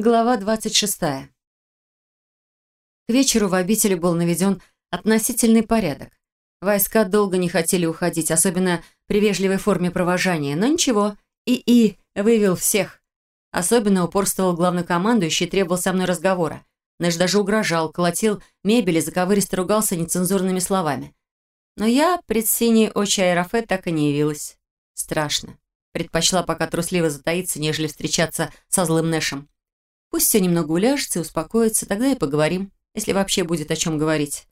Глава 26. К вечеру в обители был наведен относительный порядок. Войска долго не хотели уходить, особенно при вежливой форме провожания, но ничего, ИИ вывел всех. Особенно упорствовал главнокомандующий и требовал со мной разговора. Нэш даже угрожал, колотил мебель и заковыристо ругался нецензурными словами. Но я пред синей очи Аэрофе так и не явилась. Страшно. Предпочла пока трусливо затаиться, нежели встречаться со злым Нэшем. Пусть все немного уляжется и успокоится, тогда и поговорим, если вообще будет о чем говорить.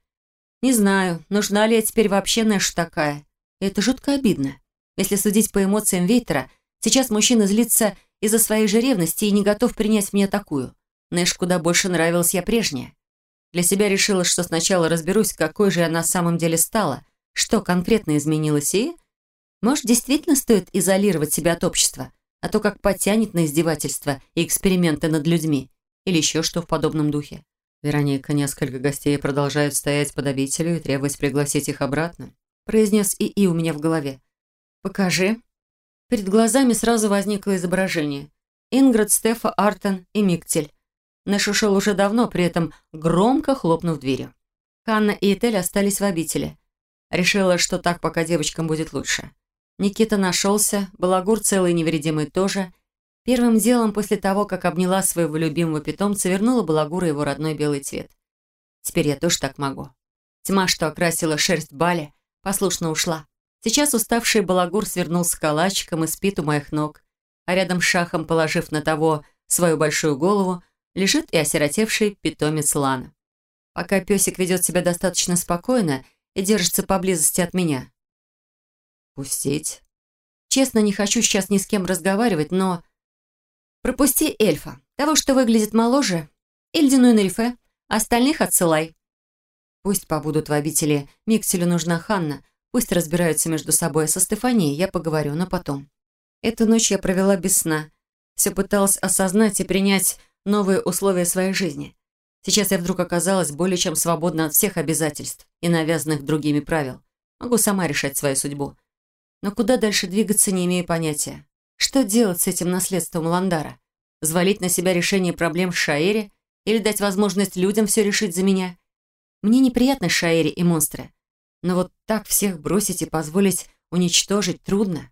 Не знаю, нужна ли я теперь вообще Нэш такая. это жутко обидно. Если судить по эмоциям Вейтера, сейчас мужчина злится из-за своей же ревности и не готов принять меня такую. Нэш куда больше нравилась я прежняя. Для себя решила, что сначала разберусь, какой же я на самом деле стала, что конкретно изменилось и... Может, действительно стоит изолировать себя от общества, а то как потянет на издевательства и эксперименты над людьми. Или еще что в подобном духе. Вероника, несколько гостей продолжают стоять под обителью и требовать пригласить их обратно. Произнес ИИ у меня в голове. «Покажи». Перед глазами сразу возникло изображение. Ингрид, Стефа, Артен и Миктель. Нэш уже давно, при этом громко хлопнув дверью. Ханна и Этель остались в обители. Решила, что так пока девочкам будет лучше. Никита нашелся, Балагур целый невредимый тоже. Первым делом после того, как обняла своего любимого питомца, вернула Балагура его родной белый цвет. Теперь я тоже так могу. Тьма, что окрасила шерсть Бали, послушно ушла. Сейчас уставший Балагур свернулся калачиком и спит у моих ног, а рядом с шахом, положив на того свою большую голову, лежит и осиротевший питомец Лана. Пока песик ведет себя достаточно спокойно и держится поблизости от меня, «Пустить?» «Честно, не хочу сейчас ни с кем разговаривать, но...» «Пропусти эльфа, того, что выглядит моложе, и Нарифе, остальных отсылай». «Пусть побудут в обители, Микселю нужна Ханна, пусть разбираются между собой, со Стефанией я поговорю, но потом». Эту ночь я провела без сна, все пыталась осознать и принять новые условия своей жизни. Сейчас я вдруг оказалась более чем свободна от всех обязательств и навязанных другими правил. Могу сама решать свою судьбу. Но куда дальше двигаться, не имею понятия. Что делать с этим наследством Ландара? Звалить на себя решение проблем в Шаэре или дать возможность людям все решить за меня? Мне неприятны Шаэри и монстры. Но вот так всех бросить и позволить уничтожить трудно.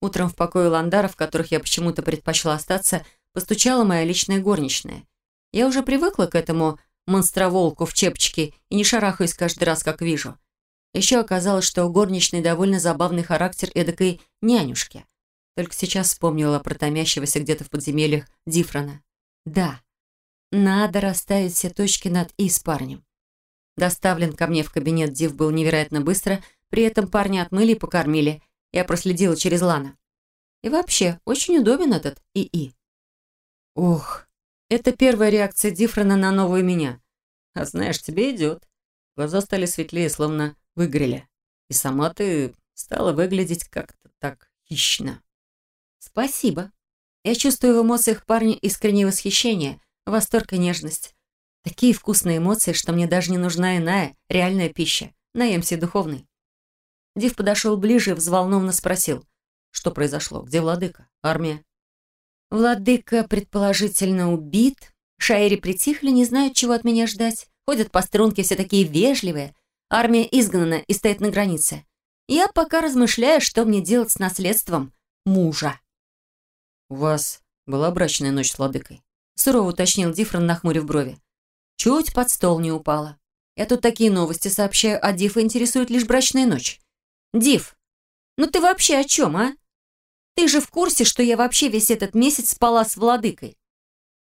Утром в покое Ландара, в которых я почему-то предпочла остаться, постучала моя личная горничная. Я уже привыкла к этому монстроволку в чепчике и не шарахаюсь каждый раз, как вижу. Еще оказалось, что у горничной довольно забавный характер эдакой нянюшки. Только сейчас вспомнила про томящегося где-то в подземельях Дифрона. Да, надо расставить все точки над «и» с парнем. Доставлен ко мне в кабинет Див был невероятно быстро, при этом парня отмыли и покормили. Я проследила через Лана. И вообще, очень удобен этот ИИ. Ох, это первая реакция Дифрона на новую меня. А знаешь, тебе идет. Глаза стали светлее, словно выгорели. И сама ты стала выглядеть как-то так хищно. Спасибо. Я чувствую в эмоциях парня искреннее восхищение, восторг и нежность. Такие вкусные эмоции, что мне даже не нужна иная, реальная пища. Наемся духовный. Див подошел ближе и взволнованно спросил, что произошло, где владыка, армия. Владыка, предположительно, убит. Шаэри притихли, не знают, чего от меня ждать. Ходят по струнке все такие вежливые, Армия изгнана и стоит на границе. Я пока размышляю, что мне делать с наследством мужа. «У вас была брачная ночь с владыкой?» Сурово уточнил Дифрон, нахмурив брови. Чуть под стол не упала. Я тут такие новости сообщаю, а Дифа интересует лишь брачная ночь. Диф, ну ты вообще о чем, а? Ты же в курсе, что я вообще весь этот месяц спала с владыкой?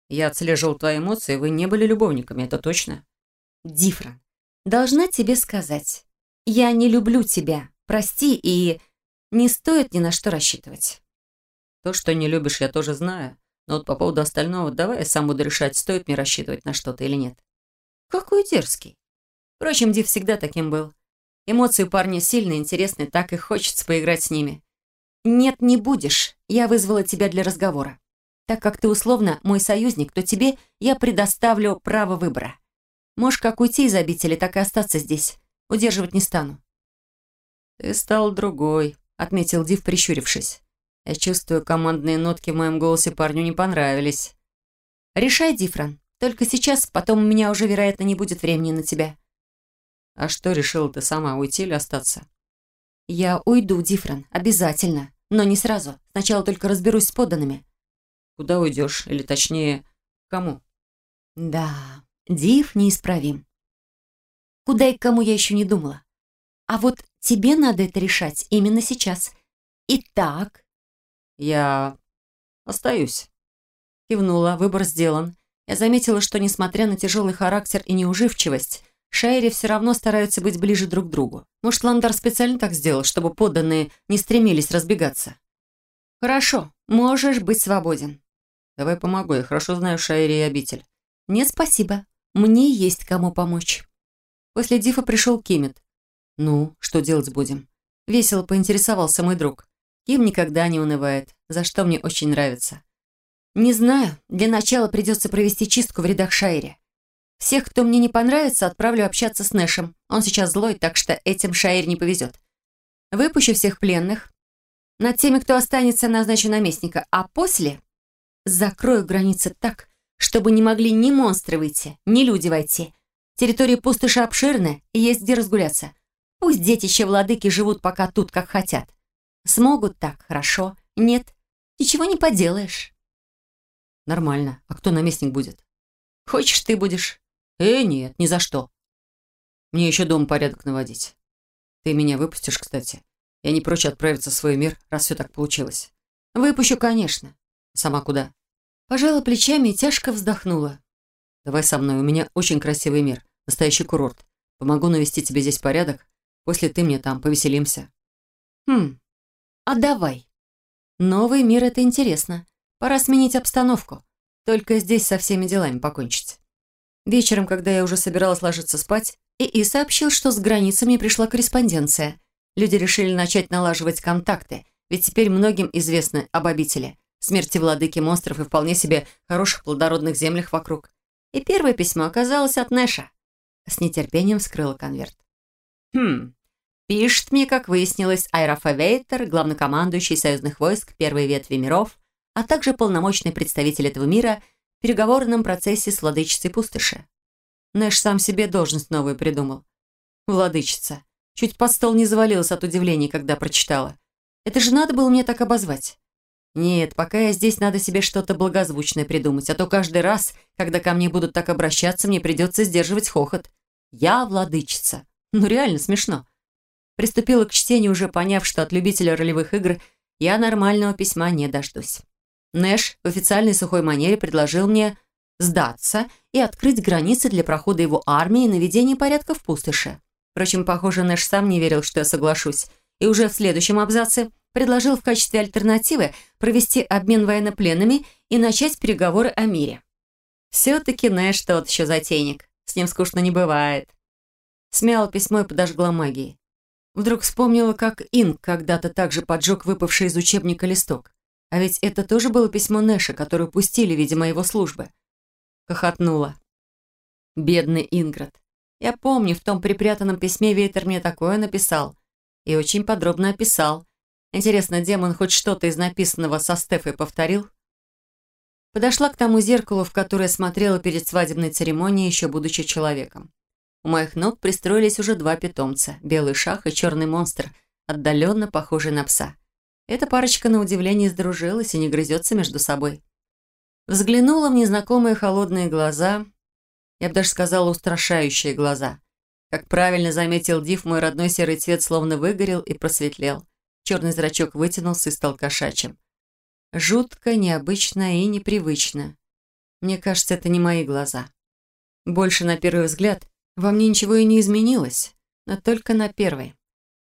Я отслеживал твои эмоции, вы не были любовниками, это точно. Дифрон, Должна тебе сказать, я не люблю тебя, прости, и не стоит ни на что рассчитывать. То, что не любишь, я тоже знаю. Но вот по поводу остального, давай я сам буду решать, стоит мне рассчитывать на что-то или нет. Какой дерзкий. Впрочем, Див всегда таким был. Эмоции у парня сильные, интересные, так и хочется поиграть с ними. Нет, не будешь. Я вызвала тебя для разговора. Так как ты условно мой союзник, то тебе я предоставлю право выбора. Можешь как уйти из обители, так и остаться здесь. Удерживать не стану». «Ты стал другой», — отметил Див, прищурившись. «Я чувствую, командные нотки в моем голосе парню не понравились». Решай, Дифран. Только сейчас, потом у меня уже, вероятно, не будет времени на тебя. А что решила ты сама, уйти или остаться? Я уйду, Дифран, обязательно. Но не сразу. Сначала только разберусь с подданными. Куда уйдешь? Или точнее, кому? Да, Див неисправим. Куда и к кому я еще не думала. А вот тебе надо это решать именно сейчас. Итак... Я остаюсь. Кивнула, выбор сделан. Я заметила, что, несмотря на тяжелый характер и неуживчивость, Шайри все равно стараются быть ближе друг к другу. Может, Ландар специально так сделал, чтобы подданные не стремились разбегаться? Хорошо, можешь быть свободен. Давай помогу, я хорошо знаю Шайри и обитель. Нет, спасибо. Мне есть кому помочь. После Дифа пришел Кимет. «Ну, что делать будем?» Весело поинтересовался мой друг. Ким никогда не унывает, за что мне очень нравится. «Не знаю. Для начала придется провести чистку в рядах Шайри. Всех, кто мне не понравится, отправлю общаться с Нэшем. Он сейчас злой, так что этим Шаир не повезет. Выпущу всех пленных. Над теми, кто останется, назначу наместника. А после закрою границы так, чтобы не могли ни монстры выйти, ни люди войти. Территория пустоши обширная, и есть где разгуляться. Пусть детище владыки живут пока тут, как хотят. Смогут так, хорошо. Нет, ничего не поделаешь. Нормально. А кто наместник будет? Хочешь, ты будешь. Э, нет, ни за что. Мне еще дом порядок наводить. Ты меня выпустишь, кстати. Я не прочь отправиться в свой мир, раз все так получилось. Выпущу, конечно. Сама куда? Пожала плечами и тяжко вздохнула. Давай со мной, у меня очень красивый мир, настоящий курорт. Помогу навести тебе здесь порядок. После ты мне там, повеселимся. Хм, а давай. Новый мир — это интересно. Пора сменить обстановку. Только здесь со всеми делами покончить. Вечером, когда я уже собиралась ложиться спать, ИИ сообщил, что с границы мне пришла корреспонденция. Люди решили начать налаживать контакты, ведь теперь многим известно об обители, смерти владыки монстров и вполне себе хороших плодородных землях вокруг. И первое письмо оказалось от Нэша. С нетерпением вскрыла конверт. Хм, пишет мне, как выяснилось, Айрафа Вейтер, главнокомандующий союзных войск первой ветви миров, а также полномочный представитель этого мира переговорном процессе с владычицей пустоши. Нэш сам себе должность новую придумал. Владычица. Чуть под стол не завалилась от удивления, когда прочитала. Это же надо было мне так обозвать. Нет, пока я здесь, надо себе что-то благозвучное придумать, а то каждый раз, когда ко мне будут так обращаться, мне придется сдерживать хохот. Я владычица. Ну реально смешно. Приступила к чтению, уже поняв, что от любителя ролевых игр я нормального письма не дождусь. Нэш в официальной сухой манере предложил мне сдаться и открыть границы для прохода его армии и наведения порядка в пустоши. Впрочем, похоже, Нэш сам не верил, что я соглашусь, и уже в следующем абзаце предложил в качестве альтернативы провести обмен военнопленными и начать переговоры о мире. Все-таки Нэш тот еще затейник. С ним скучно не бывает. Смяла письмо и подожгла магией. Вдруг вспомнила, как Инг когда-то также поджег выпавший из учебника листок. А ведь это тоже было письмо Нэша, которое пустили, видимо, его службы. Хохотнула. Бедный Инград. Я помню, в том припрятанном письме Вейтер мне такое написал. И очень подробно описал. Интересно, демон хоть что-то из написанного со Стефой повторил? Подошла к тому зеркалу, в которое смотрела перед свадебной церемонией, еще будучи человеком. У моих ног пристроились уже два питомца – белый шах и черный монстр, отдаленно похожий на пса. Эта парочка, на удивление, сдружилась и не грызется между собой. Взглянула в незнакомые холодные глаза, я бы даже сказала, устрашающие глаза. Как правильно заметил Див, мой родной серый цвет словно выгорел и просветлел. Черный зрачок вытянулся и стал кошачьим. Жутко, необычно и непривычно. Мне кажется, это не мои глаза. Больше на первый взгляд во мне ничего и не изменилось, но только на первый.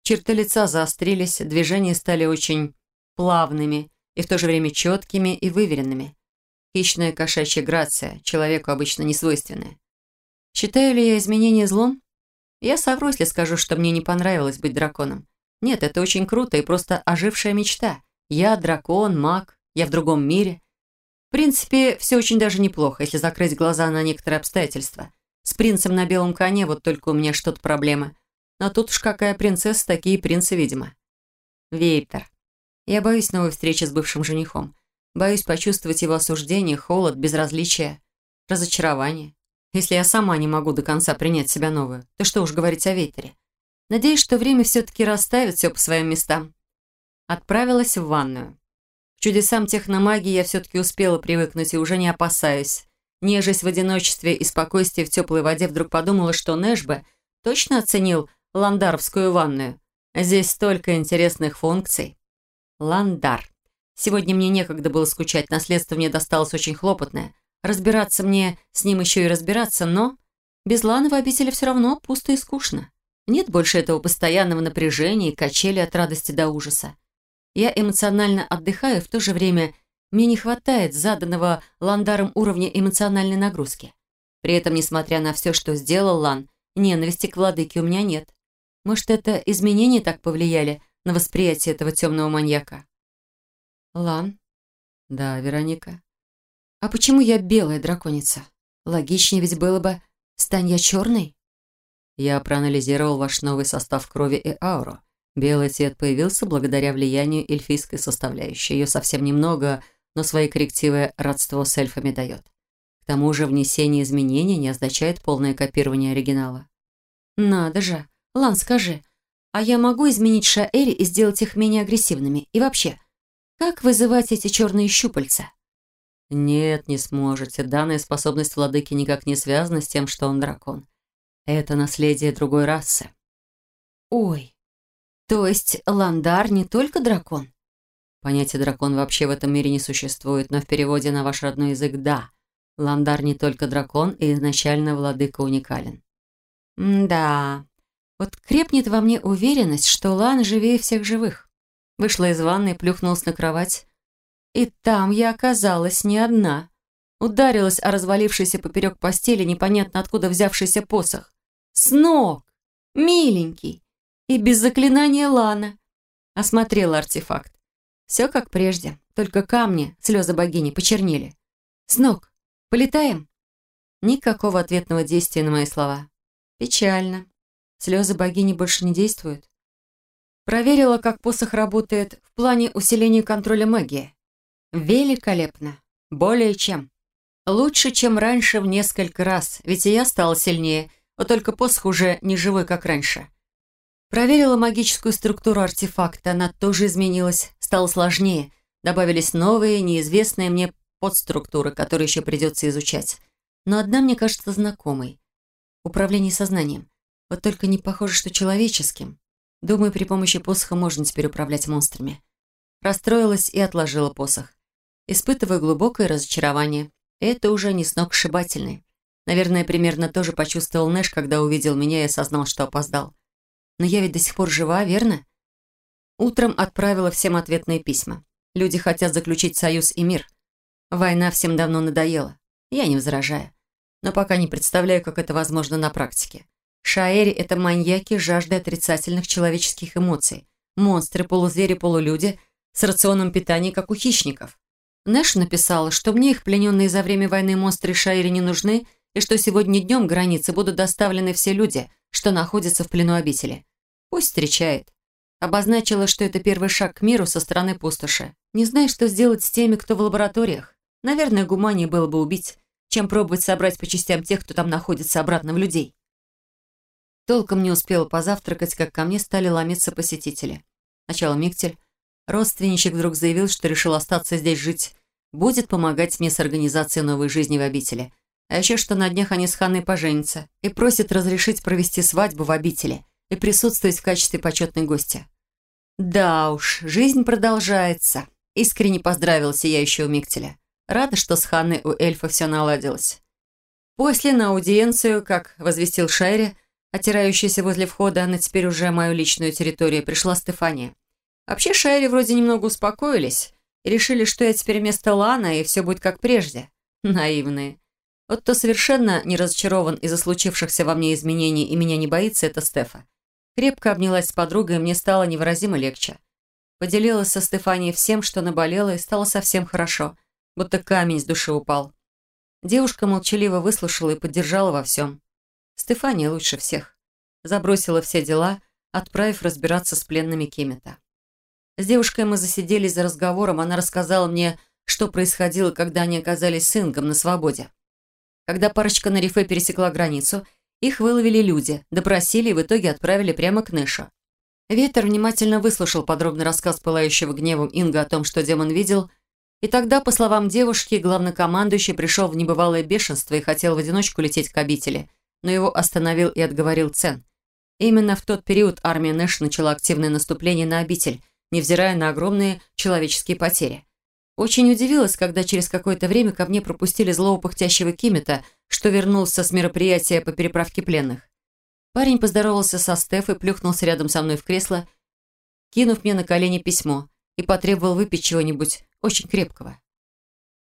Черты лица заострились, движения стали очень плавными и в то же время четкими и выверенными. Хищная кошачья грация, человеку обычно не свойственная. Считаю ли я изменения злом? Я совру, если скажу, что мне не понравилось быть драконом. Нет, это очень круто и просто ожившая мечта. Я дракон, маг, я в другом мире. В принципе, все очень даже неплохо, если закрыть глаза на некоторые обстоятельства. С принцем на белом коне вот только у меня что-то проблемы. Но тут уж какая принцесса, такие принцы, видимо. Вейтер. Я боюсь новой встречи с бывшим женихом. Боюсь почувствовать его осуждение, холод, безразличие, разочарование. Если я сама не могу до конца принять себя новую, то что уж говорить о Вейтере. Надеюсь, что время все-таки расставит все по своим местам. Отправилась в ванную. К чудесам техномагии я все-таки успела привыкнуть и уже не опасаюсь. Нежесть в одиночестве и спокойствии в теплой воде вдруг подумала, что Нэшбе точно оценил ландаровскую ванную. Здесь столько интересных функций. Ландар. Сегодня мне некогда было скучать, наследство мне досталось очень хлопотное. Разбираться мне с ним еще и разбираться, но... Без Ланы в обители все равно пусто и скучно. Нет больше этого постоянного напряжения и качели от радости до ужаса. Я эмоционально отдыхаю, в то же время мне не хватает заданного Ландаром уровня эмоциональной нагрузки. При этом, несмотря на все, что сделал Лан, ненависти к владыке у меня нет. Может, это изменения так повлияли на восприятие этого темного маньяка? Лан? Да, Вероника. А почему я белая драконица? Логичнее ведь было бы, стань я черной? Я проанализировал ваш новый состав крови и ауру. Белый цвет появился благодаря влиянию эльфийской составляющей. Ее совсем немного, но свои коррективы родство с эльфами дает. К тому же внесение изменений не означает полное копирование оригинала. Надо же. Лан, скажи, а я могу изменить Шаэри и сделать их менее агрессивными? И вообще, как вызывать эти черные щупальца? Нет, не сможете. Данная способность владыки никак не связана с тем, что он дракон. Это наследие другой расы. Ой, то есть Ландар не только дракон? Понятие дракон вообще в этом мире не существует, но в переводе на ваш родной язык «да». Ландар не только дракон, и изначально владыка уникален. М да, вот крепнет во мне уверенность, что Лан живее всех живых. Вышла из ванны и плюхнулась на кровать. И там я оказалась не одна. Ударилась о развалившийся поперек постели непонятно откуда взявшийся посох. С ног! Миленький! И без заклинания Лана. Осмотрела артефакт. Все как прежде, только камни, слезы богини, почернели. С ног. Полетаем? Никакого ответного действия на мои слова. Печально. Слезы богини больше не действуют. Проверила, как посох работает в плане усиления контроля магии. Великолепно. Более чем. Лучше, чем раньше в несколько раз, ведь и я стала сильнее, вот только посох уже не живой, как раньше. Проверила магическую структуру артефакта, она тоже изменилась, стала сложнее. Добавились новые, неизвестные мне подструктуры, которые еще придется изучать. Но одна мне кажется знакомой. Управление сознанием. Вот только не похоже, что человеческим. Думаю, при помощи посоха можно теперь управлять монстрами. Расстроилась и отложила посох. Испытываю глубокое разочарование. Это уже не сногсшибательный. Наверное, примерно тоже почувствовал Нэш, когда увидел меня и осознал, что опоздал. Но я ведь до сих пор жива, верно? Утром отправила всем ответные письма. Люди хотят заключить союз и мир. Война всем давно надоела. Я не возражаю. Но пока не представляю, как это возможно на практике. Шаэри — это маньяки жажды отрицательных человеческих эмоций. Монстры, полузвери, полулюди с рационом питания, как у хищников. Нэш написала, что мне их плененные за время войны монстры Шаэри не нужны, и что сегодня днем границы будут доставлены все люди, что находятся в плену обители. Пусть встречает. Обозначила, что это первый шаг к миру со стороны пустоши. Не знаю, что сделать с теми, кто в лабораториях. Наверное, гуманнее было бы убить, чем пробовать собрать по частям тех, кто там находится, обратно в людей. Толком не успела позавтракать, как ко мне стали ломиться посетители. Сначала Миктель. Родственничек вдруг заявил, что решил остаться здесь жить. Будет помогать мне с организацией новой жизни в обители. А еще что на днях они с Ханной поженятся и просят разрешить провести свадьбу в обители и присутствовать в качестве почетной гостя. Да уж, жизнь продолжается. Искренне поздравила сияющего Миктеля. Рада, что с Ханной у эльфа все наладилось. После на аудиенцию, как возвестил Шайре, отирающаяся возле входа на теперь уже мою личную территорию, пришла Стефания. Вообще Шайре вроде немного успокоились и решили, что я теперь вместо Лана, и все будет как прежде. Наивные. Вот кто совершенно не разочарован из-за случившихся во мне изменений и меня не боится, это Стефа. Крепко обнялась с подругой, и мне стало невыразимо легче. Поделилась со Стефанией всем, что наболело, и стало совсем хорошо, будто камень с души упал. Девушка молчаливо выслушала и поддержала во всем. Стефания лучше всех. Забросила все дела, отправив разбираться с пленными Кемета. С девушкой мы засиделись за разговором, она рассказала мне, что происходило, когда они оказались с Ингом на свободе. Когда парочка на рифе пересекла границу, их выловили люди, допросили и в итоге отправили прямо к Нэшу. Ветер внимательно выслушал подробный рассказ пылающего гневом Инга о том, что демон видел, и тогда, по словам девушки, главнокомандующий пришел в небывалое бешенство и хотел в одиночку лететь к обители, но его остановил и отговорил Цен. Именно в тот период армия Нэш начала активное наступление на обитель, невзирая на огромные человеческие потери. Очень удивилась, когда через какое-то время ко мне пропустили злого пыхтящего Кимета, что вернулся с мероприятия по переправке пленных. Парень поздоровался со Стеф и плюхнулся рядом со мной в кресло, кинув мне на колени письмо, и потребовал выпить чего-нибудь очень крепкого.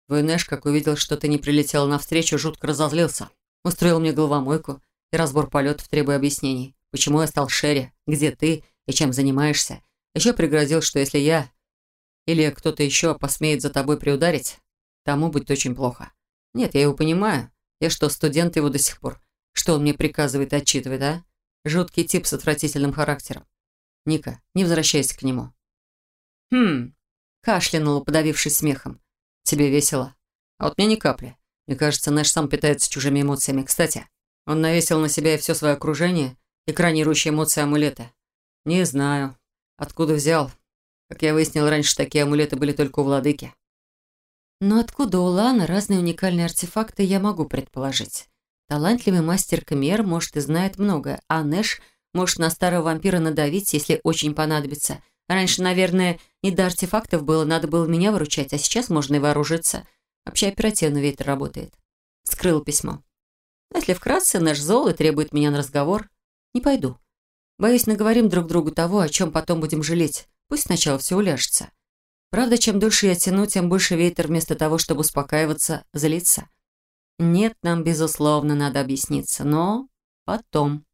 Войнеш, как увидел, что ты не прилетела навстречу, жутко разозлился. Устроил мне головомойку и разбор полетов, требуя объяснений. Почему я стал Шерри, где ты и чем занимаешься. Еще пригрозил, что если я или кто-то еще посмеет за тобой приударить, тому будет очень плохо. Нет, я его понимаю. Я что, студент его до сих пор? Что он мне приказывает и отчитывает, а? Жуткий тип с отвратительным характером. Ника, не возвращайся к нему. Хм, кашлянула, подавившись смехом. Тебе весело. А вот мне ни капли. Мне кажется, Нэш сам питается чужими эмоциями. Кстати, он навесил на себя и все свое окружение, экранирующие эмоции амулета. Не знаю, откуда взял. Как я выяснил раньше, такие амулеты были только у владыки. Но откуда у Лана разные уникальные артефакты, я могу предположить. Талантливый мастер Кмер, может, и знает многое, а Нэш может на старого вампира надавить, если очень понадобится. Раньше, наверное, не до артефактов было, надо было меня выручать, а сейчас можно и вооружиться. Вообще оперативно ветер работает. Скрыл письмо. Если вкратце, Нэш зол и требует меня на разговор, не пойду. Боюсь, наговорим друг другу того, о чем потом будем жалеть. Пусть сначала все уляжется. Правда, чем дольше я тяну, тем больше ветер вместо того, чтобы успокаиваться, злится. Нет, нам, безусловно, надо объясниться, но потом.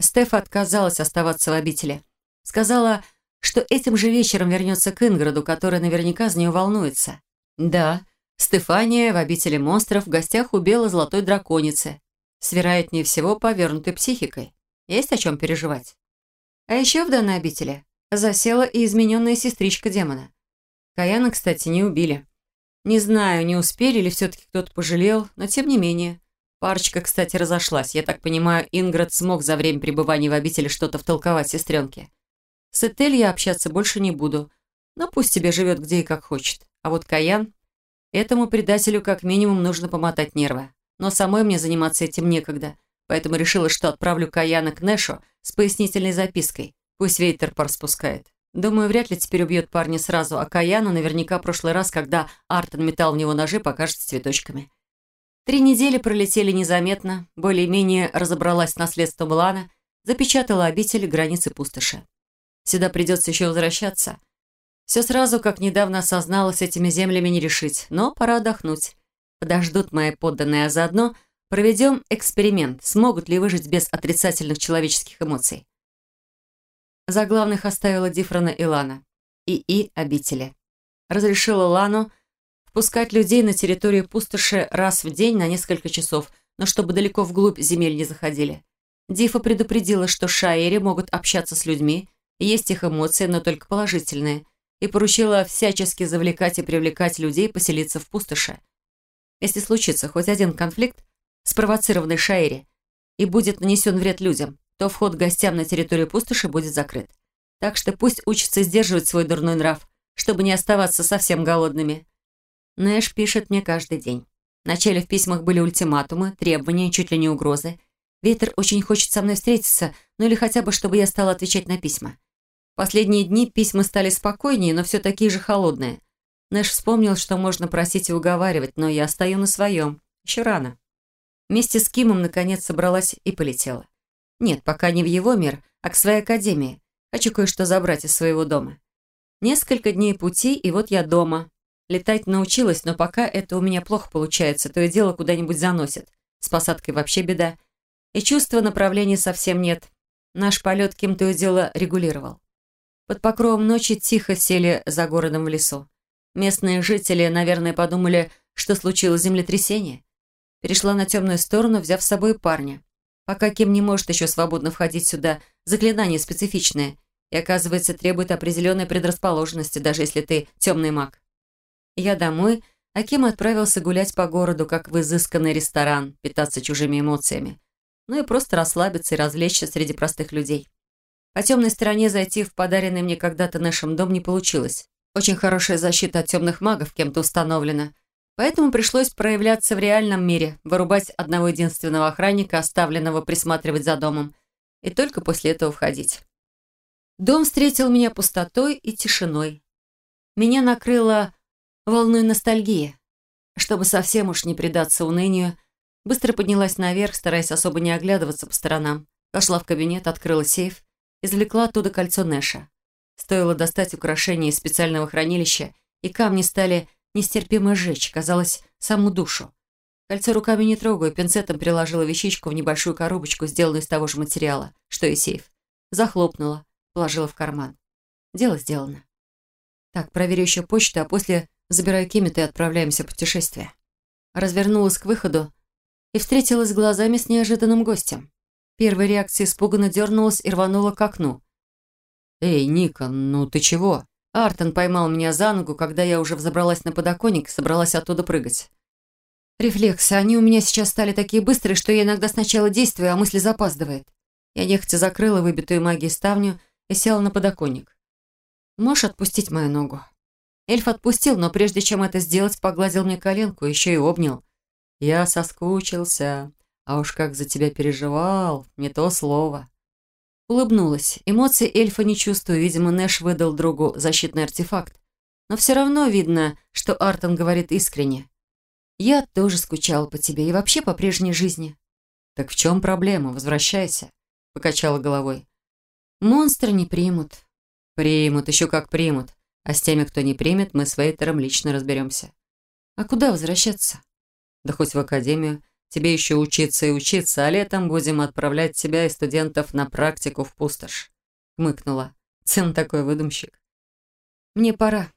Стефа отказалась оставаться в обители. Сказала, что этим же вечером вернется к Инграду, который наверняка за нее волнуется. Да, Стефания в обители монстров в гостях у белой золотой драконицы. С вероятнее всего повернутой психикой. Есть о чем переживать. А еще в данной обители засела и измененная сестричка демона. Каяна, кстати, не убили. Не знаю, не успели или все-таки кто-то пожалел, но тем не менее. Парочка, кстати, разошлась. Я так понимаю, Инград смог за время пребывания в обители что-то втолковать сестренке. С Этель я общаться больше не буду. Но пусть себе живет где и как хочет. А вот Каян... Этому предателю как минимум нужно помотать нервы. Но самой мне заниматься этим некогда. Поэтому решила, что отправлю Каяна к Нэшу с пояснительной запиской. Пусть Вейтер пар спускает. Думаю, вряд ли теперь убьет парня сразу, а Каяну наверняка прошлый раз, когда Артон метал в него ножи, покажется цветочками. Три недели пролетели незаметно, более-менее разобралась с наследством Лана, запечатала обитель границы пустоши. Сюда придется еще возвращаться. Все сразу, как недавно осознала, этими землями не решить, но пора отдохнуть. Подождут мои подданные, а заодно проведем эксперимент, смогут ли выжить без отрицательных человеческих эмоций. За главных оставила Дифрона и Лана. И и обители. Разрешила Лану впускать людей на территорию пустоши раз в день на несколько часов, но чтобы далеко вглубь земель не заходили. Дифа предупредила, что шаери могут общаться с людьми, есть их эмоции, но только положительные, и поручила всячески завлекать и привлекать людей поселиться в пустоши. Если случится хоть один конфликт, спровоцированный шаери, и будет нанесен вред людям, то вход гостям на территорию пустоши будет закрыт. Так что пусть учатся сдерживать свой дурной нрав, чтобы не оставаться совсем голодными. Нэш пишет мне каждый день. Вначале в письмах были ультиматумы, требования, чуть ли не угрозы. Ветер очень хочет со мной встретиться, ну или хотя бы, чтобы я стала отвечать на письма. Последние дни письма стали спокойнее, но все такие же холодные. Нэш вспомнил, что можно просить и уговаривать, но я стою на своем. Еще рано. Вместе с Кимом, наконец, собралась и полетела. Нет, пока не в его мир, а к своей академии. Хочу кое-что забрать из своего дома. Несколько дней пути, и вот я дома. Летать научилась, но пока это у меня плохо получается, то и дело куда-нибудь заносит. С посадкой вообще беда. И чувства направления совсем нет. Наш полет кем то и дело регулировал. Под покровом ночи тихо сели за городом в лесу. Местные жители, наверное, подумали, что случилось землетрясение. Перешла на темную сторону, взяв с собой парня. Пока Ким не может еще свободно входить сюда, заклинание специфичное и, оказывается, требует определенной предрасположенности, даже если ты темный маг. Я домой, а Ким отправился гулять по городу, как в изысканный ресторан, питаться чужими эмоциями. Ну и просто расслабиться и развлечься среди простых людей. По темной стороне зайти в подаренный мне когда-то нашим дом не получилось. Очень хорошая защита от темных магов кем-то установлена. Поэтому пришлось проявляться в реальном мире, вырубать одного единственного охранника, оставленного присматривать за домом, и только после этого входить. Дом встретил меня пустотой и тишиной. Меня накрыло волной ностальгии. Чтобы совсем уж не предаться унынию, быстро поднялась наверх, стараясь особо не оглядываться по сторонам. Пошла в кабинет, открыла сейф, извлекла оттуда кольцо Нэша. Стоило достать украшение из специального хранилища, и камни стали нестерпимо жечь, казалось, саму душу. Кольцо руками не трогаю, пинцетом приложила вещичку в небольшую коробочку, сделанную из того же материала, что и сейф. Захлопнула, положила в карман. Дело сделано. Так, проверю еще почту, а после забираю Киммета и отправляемся в путешествие. Развернулась к выходу и встретилась глазами с неожиданным гостем. Первой реакцией испуганно дернулась и рванула к окну. «Эй, Ника, ну ты чего?» Артон поймал меня за ногу, когда я уже взобралась на подоконник и собралась оттуда прыгать. Рефлексы, они у меня сейчас стали такие быстрые, что я иногда сначала действую, а мысли запаздывает. Я нехотя закрыла выбитую магией ставню и села на подоконник. «Можешь отпустить мою ногу?» Эльф отпустил, но прежде чем это сделать, погладил мне коленку, еще и обнял. Я соскучился, а уж как за тебя переживал, не то слово. Улыбнулась. Эмоции эльфа не чувствую, видимо, Нэш выдал другу защитный артефакт. Но все равно видно, что Артон говорит искренне. «Я тоже скучала по тебе и вообще по прежней жизни». «Так в чем проблема? Возвращайся», — покачала головой. Монстры не примут. Примут, еще как примут. А с теми, кто не примет, мы с Вейтером лично разберемся. А куда возвращаться? Да хоть в академию. Тебе еще учиться и учиться, а летом будем отправлять тебя и студентов на практику в пустошь. Хмыкнула. Цен такой выдумщик. Мне пора.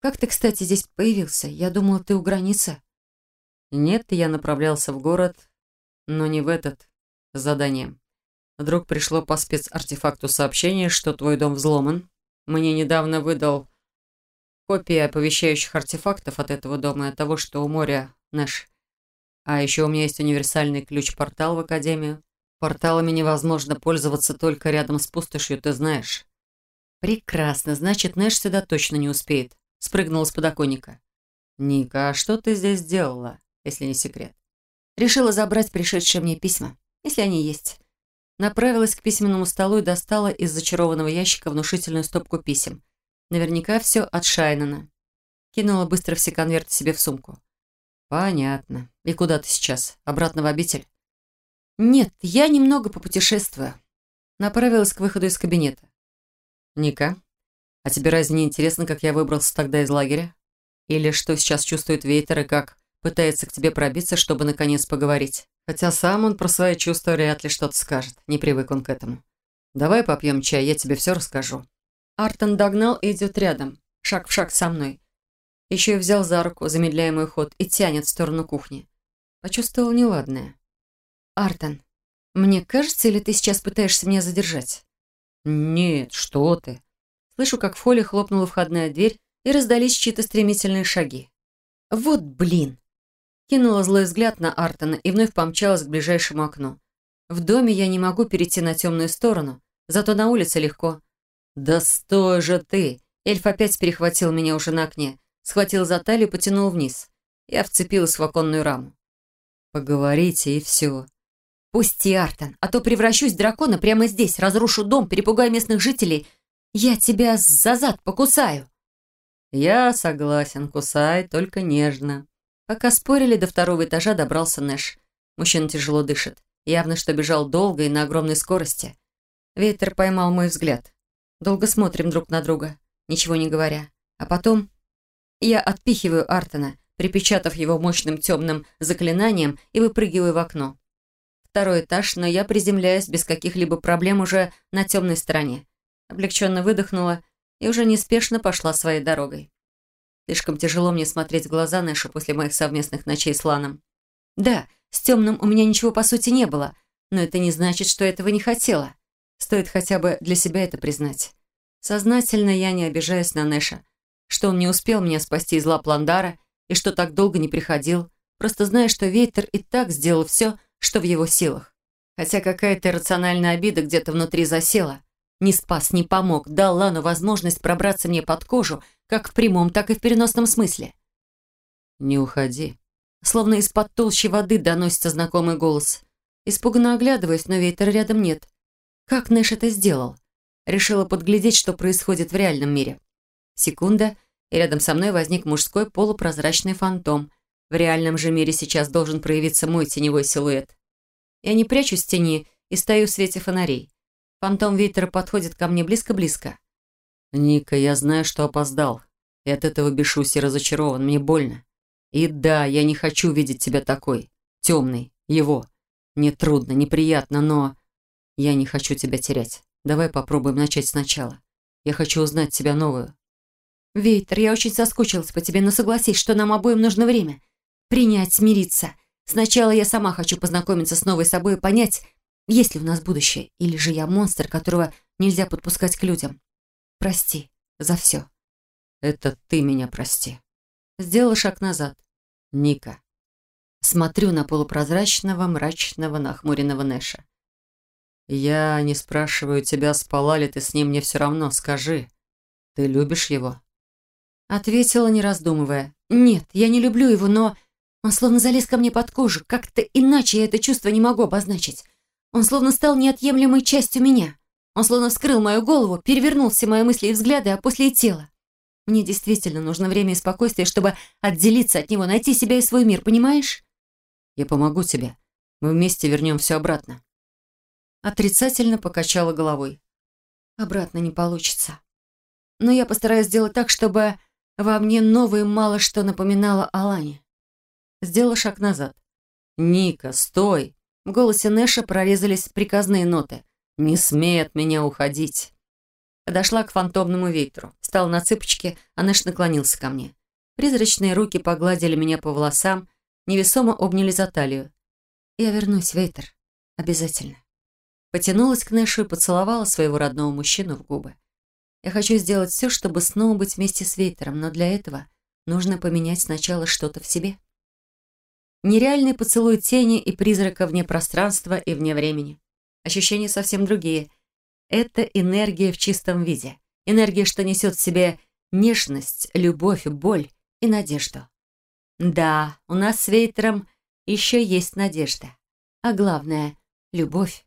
Как ты, кстати, здесь появился? Я думала, ты у границы. Нет, я направлялся в город, но не в этот, с заданием. Вдруг пришло по спецартефакту сообщение, что твой дом взломан. Мне недавно выдал копии оповещающих артефактов от этого дома и от того, что у моря наш. А еще у меня есть универсальный ключ-портал в Академию. Порталами невозможно пользоваться только рядом с пустошью, ты знаешь. Прекрасно, значит, Нэш сюда точно не успеет. Спрыгнула с подоконника. Ника, а что ты здесь делала, если не секрет? Решила забрать пришедшие мне письма, если они есть. Направилась к письменному столу и достала из зачарованного ящика внушительную стопку писем. Наверняка все от Шайнана. Кинула быстро все конверты себе в сумку. «Понятно. И куда ты сейчас? Обратно в обитель?» «Нет, я немного попутешествую». Направилась к выходу из кабинета. «Ника, а тебе разве не интересно, как я выбрался тогда из лагеря? Или что сейчас чувствует Вейтер и как пытается к тебе пробиться, чтобы наконец поговорить?» Хотя сам он про свои чувства вряд ли что-то скажет. Не привык он к этому. «Давай попьем чай, я тебе все расскажу». Артон догнал и идет рядом, шаг в шаг со мной. Еще и взял за руку, замедляя мой ход, и тянет в сторону кухни. Почувствовал неладное. «Артон, мне кажется, или ты сейчас пытаешься меня задержать?» «Нет, что ты». Слышу, как в холле хлопнула входная дверь, и раздались чьи-то стремительные шаги. «Вот блин!» Кинула злой взгляд на Артона и вновь помчалась к ближайшему окну. В доме я не могу перейти на темную сторону, зато на улице легко. «Да стой же ты!» Эльф опять перехватил меня уже на окне, схватил за талию потянул вниз. Я вцепилась в оконную раму. «Поговорите, и все». «Пусти, Артон, а то превращусь в дракона прямо здесь, разрушу дом, перепугаю местных жителей. Я тебя за зад покусаю». «Я согласен, кусай, только нежно», Пока спорили, до второго этажа добрался Нэш. Мужчина тяжело дышит. Явно, что бежал долго и на огромной скорости. Ветер поймал мой взгляд. Долго смотрим друг на друга, ничего не говоря. А потом я отпихиваю Артона, припечатав его мощным темным заклинанием и выпрыгиваю в окно. Второй этаж, но я приземляюсь без каких-либо проблем уже на темной стороне. Облегченно выдохнула и уже неспешно пошла своей дорогой. Слишком тяжело мне смотреть в глаза Нэшу после моих совместных ночей с Ланом. Да, с темным у меня ничего по сути не было, но это не значит, что этого не хотела. Стоит хотя бы для себя это признать. Сознательно я не обижаюсь на Нэша. Что он не успел меня спасти из лап Ландара и что так долго не приходил, просто зная, что Вейтер и так сделал все, что в его силах. Хотя какая-то иррациональная обида где-то внутри засела. Не спас, не помог, дал Лану возможность пробраться мне под кожу, как в прямом, так и в переносном смысле. «Не уходи». Словно из-под толщи воды доносится знакомый голос. Испуганно оглядываясь, но Вейтера рядом нет. Как Нэш это сделал? Решила подглядеть, что происходит в реальном мире. Секунда, и рядом со мной возник мужской полупрозрачный фантом. В реальном же мире сейчас должен проявиться мой теневой силуэт. Я не прячусь в тени и стою в свете фонарей. Фантом Вейтера подходит ко мне близко-близко. «Ника, я знаю, что опоздал. И от этого бешусь и разочарован. Мне больно. И да, я не хочу видеть тебя такой. Темный. Его. Мне трудно, неприятно, но... Я не хочу тебя терять. Давай попробуем начать сначала. Я хочу узнать тебя новую. Вейтер, я очень соскучилась по тебе, но согласись, что нам обоим нужно время. Принять, смириться. Сначала я сама хочу познакомиться с новой собой и понять, есть ли у нас будущее, или же я монстр, которого нельзя подпускать к людям. Прости за все. Это ты меня прости. Сделала шаг назад. Ника. Смотрю на полупрозрачного, мрачного, нахмуренного Нэша. «Я не спрашиваю тебя, спала ли ты с ним, мне все равно. Скажи, ты любишь его?» Ответила, не раздумывая. «Нет, я не люблю его, но он словно залез ко мне под кожу. Как-то иначе я это чувство не могу обозначить. Он словно стал неотъемлемой частью меня. Он словно вскрыл мою голову, перевернул все мои мысли и взгляды, а после и тело. Мне действительно нужно время и спокойствие, чтобы отделиться от него, найти себя и свой мир, понимаешь?» Я помогу тебе. Мы вместе вернем все обратно». Отрицательно покачала головой. «Обратно не получится. Но я постараюсь сделать так, чтобы во мне новое мало что напоминало о Лане». Сделала шаг назад. «Ника, стой!» В голосе Нэша прорезались приказные ноты. «Не смей от меня уходить!» Подошла к фантомному ветру. Встала на цыпочки, а Нэш наклонился ко мне. Призрачные руки погладили меня по волосам, невесомо обняли за талию. «Я вернусь, Вейтер. Обязательно». Потянулась к Нэшу и поцеловала своего родного мужчину в губы. Я хочу сделать все, чтобы снова быть вместе с Вейтером, но для этого нужно поменять сначала что-то в себе. Нереальный поцелуй тени и призрака вне пространства и вне времени. Ощущения совсем другие. Это энергия в чистом виде. Энергия, что несет в себе нежность, любовь, боль и надежду. Да, у нас с Вейтером еще есть надежда. А главное — любовь.